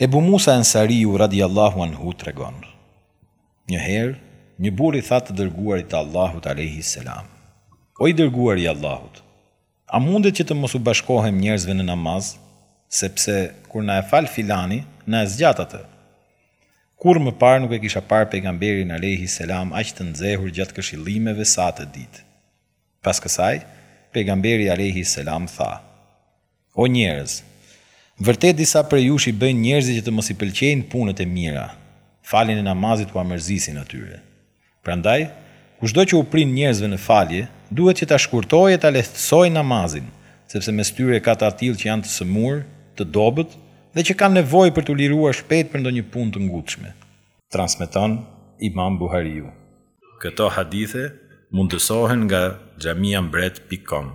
Ebu Musa Ensariu radijallahu anhu tregon, Një herë, një burrë i tha të Dërguarit të Allahut alejhi selam, O i Dërguari i Allahut, a mundet që të mos u bashkohem njerëzve në namaz, sepse kur na e fal filani, na e zgjat atë? Kurrë më parë nuk e kisha parë Pejgamberin alejhi selam aq të nxehur gjatë këshillimeve sa atë ditë. Pas kësaj, Pejgamberi alejhi selam tha, O njerëz! Vërtet disa prej jush i bëjnë njerëzit që të mos i pëlqejnë punët e mira, faljen e namazit ua mërzisin atyre. Prandaj, kushdo që u prin njerëzve në falje, duhet që ta shkurtojë e ta lehtësojë namazin, sepse mes tyre ka të atillë që janë të sëmurë, të dobët dhe që kanë nevojë për t'u liruar shpejt për ndonjë punë të ngutshme. Transmeton Imam Buhariu. Këto hadithe mundësohen nga xhamia mbret pikë kom.